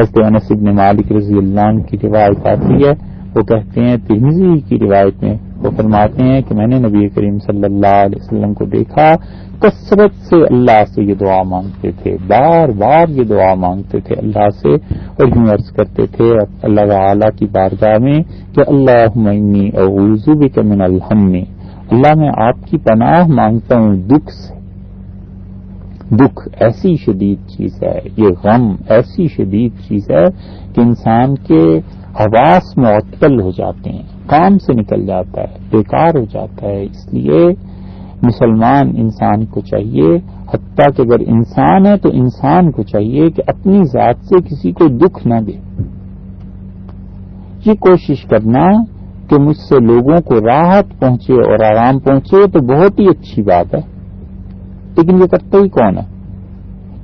حضرت انس ابن مالک رضی اللہ عنہ کی روایت آتی ہے۔ وہ کہتے ہیں ترمیزی کی روایت میں وہ فرماتے ہیں کہ میں نے نبی کریم صلی اللہ علیہ وسلم کو دیکھا، کثرت سے اللہ سے یہ دعا مانگتے تھے۔ بار بار یہ دعا مانگتے تھے اللہ سے اور یوں عرض کرتے تھے اللہ تعالی کی بارگاہ میں کہ اللہ اعوذ بک من الحم اللہ، میں آپ کی پناہ مانگتا ہوں، دکھ سے دکھ ایسی شدید چیز ہے، یہ غم ایسی شدید چیز ہے کہ انسان کے حواس معطل ہو جاتے ہیں، کام سے نکل جاتا ہے، بیکار ہو جاتا ہے۔ اس لیے مسلمان انسان کو چاہیے، حتیٰ کہ اگر انسان ہے تو انسان کو چاہیے کہ اپنی ذات سے کسی کو دکھ نہ دے۔ یہ کوشش کرنا کہ مجھ سے لوگوں کو راحت پہنچے اور آرام پہنچے تو بہت ہی اچھی بات ہے۔ لیکن یہ کرتا ہی کون ہے؟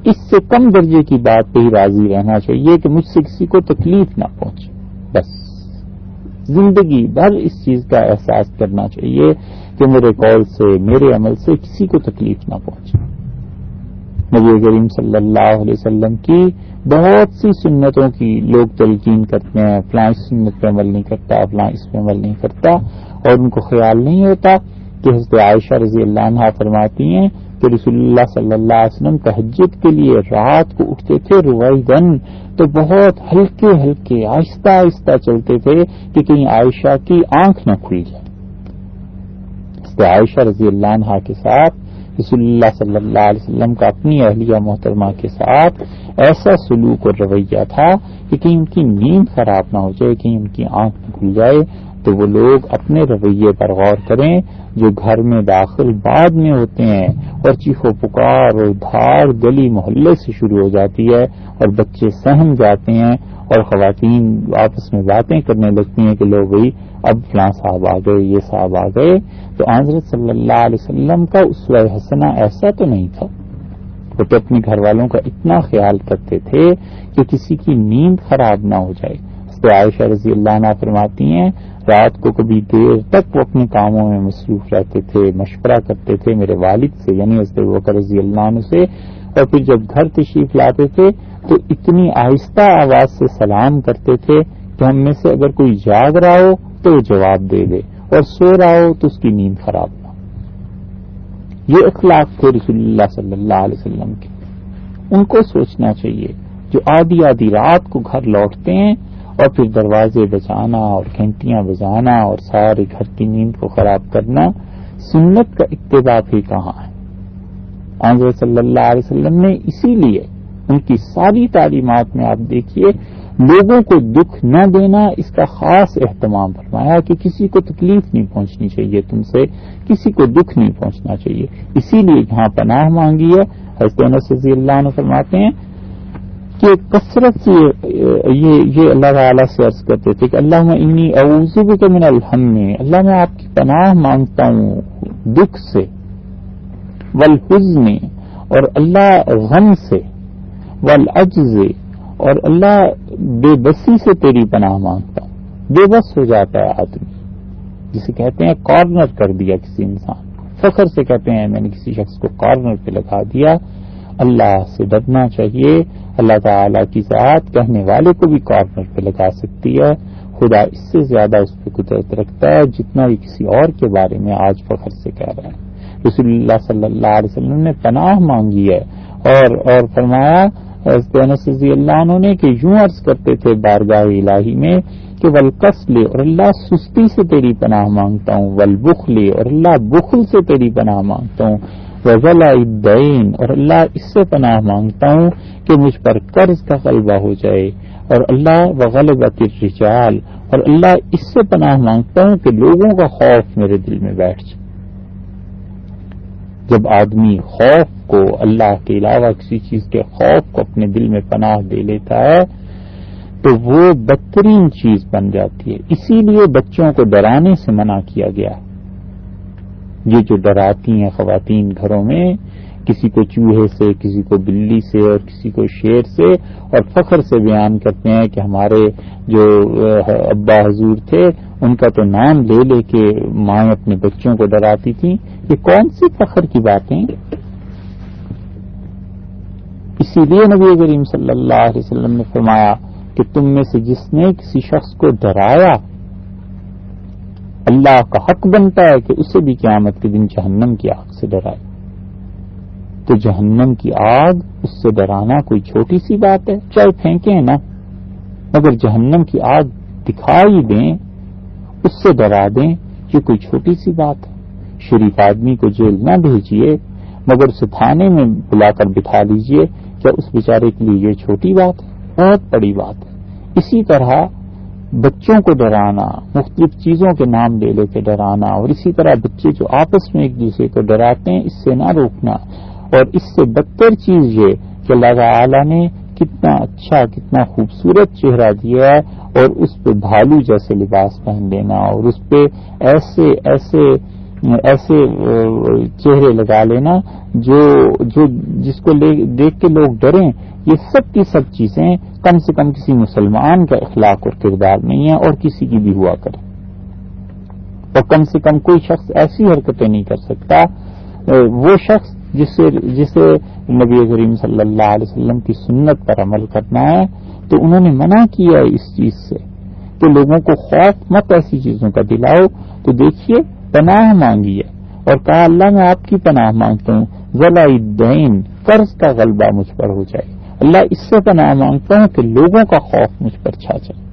اس سے کم درجے کی بات پہ ہی راضی رہنا چاہیے ہاں، کہ مجھ سے کسی کو تکلیف نہ پہنچے۔ بس۔ زندگی بھر اس چیز کا احساس کرنا چاہیے کہ میرے قول سے، میرے عمل سے کسی کو تکلیف نہ پہنچے۔ نبی کریم صلی اللہ علیہ وسلم کی بہت سی سنتوں کی لوگ تلقین کرتے ہیں۔ فلاں اس سنت پہ عمل نہیں کرتا، فلاں اس پہ عمل نہیں کرتا اور ان کو خیال نہیں ہوتا کہ حضرت عائشہ رضی اللہ عنہ فرماتی ہیں کہ رسول اللہ صلی اللہ علیہ وسلم تہجد کے لیے رات کو اٹھتے تھے روائی دن تو بہت ہلکے ہلکے آہستہ آہستہ چلتے تھے کہ کہیں عائشہ کی آنکھ نہ کھل جائے۔ عائشہ رضی اللہ عنہ کے ساتھ رسول اللہ صلی اللہ علیہ وسلم کا اپنی اہلیہ محترمہ کے ساتھ ایسا سلوک اور رویہ تھا کہ کہیں ان کی نیند خراب نہ ہو جائے، کہیں ان کی آنکھ نہ کھل جائے، تو وہ لوگ اپنے رویے پر غور کریں جو گھر میں داخل بعد میں ہوتے ہیں اور چیخو پکار اور دھار گلی محلے سے شروع ہو جاتی ہے اور بچے سہم جاتے ہیں اور خواتین آپس میں باتیں کرنے لگتی ہیں کہ لوگ بھائی، اب فلاں صاحب آ گئے، یہ صاحب آ گئے۔ تو حضرت صلی اللہ علیہ وسلم کا اس حسنا ایسا تو نہیں تھا۔ وہ تو اپنے گھر والوں کا اتنا خیال کرتے تھے کہ کسی کی نیند خراب نہ ہو جائے۔ عائشہ رضی اللہ عنہ فرماتی ہیں، رات کو کبھی دیر تک وہ اپنے کاموں میں مصروف رہتے تھے، مشورہ کرتے تھے میرے والد سے یعنی حضرت رضی اللہ عنہ سے۔ اور پھر جب گھر تشریف لاتے تھے تو اتنی آہستہ آواز سے سلام کرتے تھے کہ ہم میں سے اگر کوئی جاگ رہا ہو تو وہ جواب دے دے اور سو رہا ہو تو اس کی نیند خراب نہ یہ اخلاق تھے رسول اللہ صلی اللہ علیہ وسلم کے۔ ان کو سوچنا چاہیے جو آدھی آدھی رات کو گھر لوٹتے ہیں اور پھر دروازے بجانا اور گھنٹیاں بجانا اور سارے گھر کی نیند کو خراب کرنا سنت کا اتباع بھی کہاں ہے؟ آنظر صلی اللہ علیہ وسلم نے اسی لیے ان کی ساری تعلیمات میں آپ دیکھیے، لوگوں کو دکھ نہ دینا اس کا خاص اہتمام فرمایا کہ کسی کو تکلیف نہیں پہنچنی چاہیے تم سے، کسی کو دکھ نہیں پہنچنا چاہیے۔ اسی لیے جہاں پناہ مانگی ہے۔ حضرت رضی اللہ عنہ فرماتے ہیں کہ کثرت سے یہ اللہ تعالیٰ سے عرض کرتے تھے کہ اللہ میں انی اعوذ کے من الحم اللہ میں آپ کی پناہ مانگتا ہوں دکھ سے، والحزن، اور اللہ غم سے۔ والعجز، اور اللہ بے بسی سے تیری پناہ مانگتا ہوں بے بس ہو جاتا ہے آدمی۔ جسے کہتے ہیں کارنر کر دیا کسی انسان فخر سے کہتے ہیں میں نے کسی شخص کو کارنر پہ لگا دیا۔ اللہ سے ڈرنا چاہیے۔ اللہ تعالی کی ذات کہنے والے کو بھی کارنر پہ لگا سکتی ہے۔ خدا اس سے زیادہ اس پہ قدرت رکھتا ہے، جتنا بھی کسی اور کے بارے میں آج فخر سے کہہ رہے ہیں۔ رسول اللہ صلی اللہ علیہ وسلم نے پناہ مانگی ہے اور اور فرمایا رضی اللہ عنہ نے کہ یوں عرض کرتے تھے بارگاہ الہی میں کہ ولکس لے اور اللہ سستی سے تیری پناہ مانگتا ہوں ولبخ لے اور اللہ بخل سے تیری پناہ مانگتا ہوں وزل الدین اور اللہ اس سے پناہ مانگتا ہوں کہ مجھ پر قرض کا غلبہ ہو جائے اور اللہ وغلبت الرجال اور اللہ اس سے پناہ مانگتا ہوں کہ لوگوں کا خوف میرے دل میں بیٹھ جائے۔ جب آدمی خوف کو اللہ کے علاوہ کسی چیز کے خوف کو اپنے دل میں پناہ دے لیتا ہے، تو وہ بدترین چیز بن جاتی ہے۔ اسی لیے بچوں کو ڈرانے سے منع کیا گیا۔ یہ جو ڈراتی ہیں خواتین گھروں میں، کسی کو چوہے سے، کسی کو بلی سے اور کسی کو شیر سے، اور فخر سے بیان کرتے ہیں کہ ہمارے جو ابا حضور تھے، ان کا تو نام لے لے کے مائیں اپنے بچوں کو ڈراتی تھیں۔ یہ کون سی فخر کی باتیں اسی لیے نبی کریم صلی اللہ علیہ وسلم نے فرمایا کہ تم میں سے جس نے کسی شخص کو ڈرایا، اللہ کا حق بنتا ہے کہ اسے بھی قیامت کے دن جہنم کی آگ سے ڈرائے۔ تو جہنم کی آگ، اس سے ڈرانا کوئی چھوٹی سی بات ہے، چاہے پھینکیں نا مگر جہنم کی آگ دکھائی دیں، اس سے ڈرا دیں، یہ کوئی چھوٹی سی بات ہے۔ شریف آدمی کو جیل نہ بھیجیے، مگر اسے تھانے میں بلا کر بٹھا لیجیے۔ کیا اس بیچارے کے لیے یہ چھوٹی بات ہے، بہت بڑی بات ہے۔ اسی طرح بچوں کو ڈرانا، مختلف چیزوں کے نام لے لے کے ڈرانا، اور اسی طرح بچے جو آپس میں ایک دوسرے کو ڈراتے ہیں، اس سے نہ روکنا۔ اور اس سے بدتر چیز یہ کہ اللہ تعالی نے کتنا اچھا کتنا خوبصورت چہرہ دیا ہے، اور اس پہ بھالو جیسے لباس پہن لینا، اور اس پہ ایسے ایسے ایسے چہرے لگا لینا جو جو جس کو دیکھ کے لوگ ڈریں، یہ سب کی سب چیزیں کم سے کم کسی مسلمان کا اخلاق اور کردار نہیں ہے اور کسی کی بھی ہوا کرے اور کم سے کم کوئی شخص ایسی حرکتیں نہیں کر سکتا وہ شخص جسے جسے نبی کریم صلی اللہ علیہ وسلم کی سنت پر عمل کرنا ہے، تو انہوں نے منع کیا ہے اس چیز سے کہ لوگوں کو خوف مت، ایسی چیزوں کا دلاؤ۔ تو دیکھیے پناہ مانگی ہے اور کہا اللہ میں آپ کی پناہ مانگتا ہوں ذلا دین قرض کا غلبہ مجھ پر ہو جائے۔ اللہ اس سے پناہ مانگتا ہوں کہ لوگوں کا خوف مجھ پر چھا جائے۔